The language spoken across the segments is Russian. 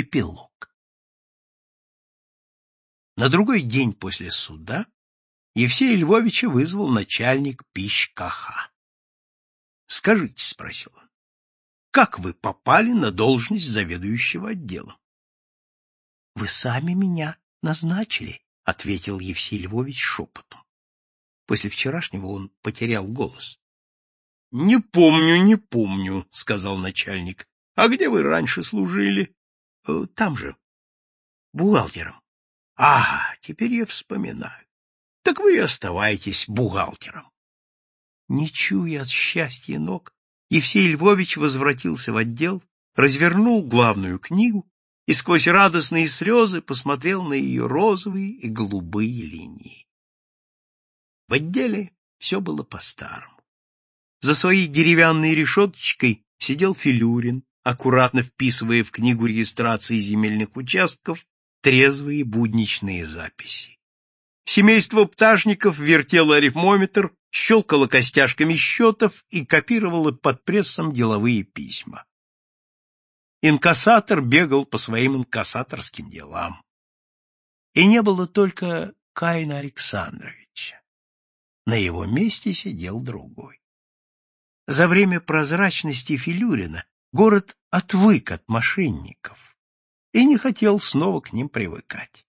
Эпилог. На другой день после суда Евсея Львовича вызвал начальник пищ-каха. — Скажите, — спросил он, — как вы попали на должность заведующего отделом? — Вы сами меня назначили, — ответил Евсей Львович шепотом. После вчерашнего он потерял голос. — Не помню, не помню, — сказал начальник. — А где вы раньше служили? Э, — Там же, бухгалтером. — Ага, теперь я вспоминаю. Так вы и оставайтесь бухгалтером. Не чуя от счастья ног, Евсей Львович возвратился в отдел, развернул главную книгу и сквозь радостные слезы посмотрел на ее розовые и голубые линии. В отделе все было по-старому. За своей деревянной решеточкой сидел Филюрин, аккуратно вписывая в книгу регистрации земельных участков трезвые будничные записи. Семейство пташников вертело арифмометр, щелкало костяшками счетов и копировало под прессом деловые письма. Инкассатор бегал по своим инкассаторским делам. И не было только Каина Александровича. На его месте сидел другой. За время прозрачности Филюрина город отвык от мошенников и не хотел снова к ним привыкать.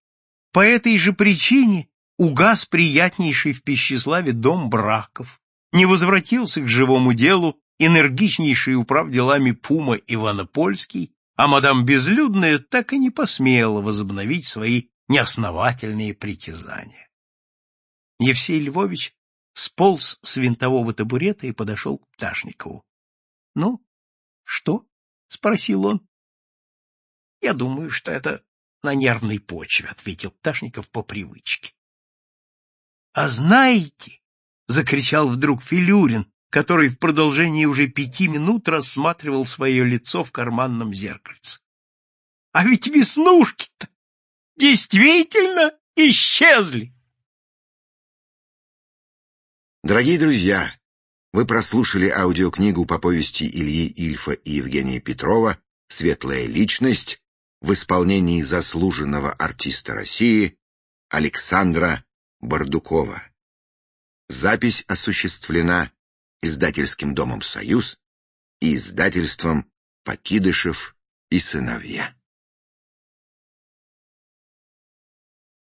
По этой же причине угас приятнейший в Пищеславе дом браков, не возвратился к живому делу энергичнейший управ делами Пума Иванопольский, а мадам Безлюдная так и не посмела возобновить свои неосновательные притязания. Евсей Львович сполз с винтового табурета и подошел к Пташникову. — Ну, спросил он. — Я думаю, что это на нервной почве, — ответил Пташников по привычке. — А знаете, — закричал вдруг Филюрин, который в продолжении уже пяти минут рассматривал свое лицо в карманном зеркальце. — А ведь веснушки-то действительно исчезли! Дорогие друзья, вы прослушали аудиокнигу по повести Ильи Ильфа и Евгения Петрова «Светлая личность» в исполнении заслуженного артиста России Александра Бардукова. Запись осуществлена издательским домом «Союз» и издательством «Покидышев и сыновья».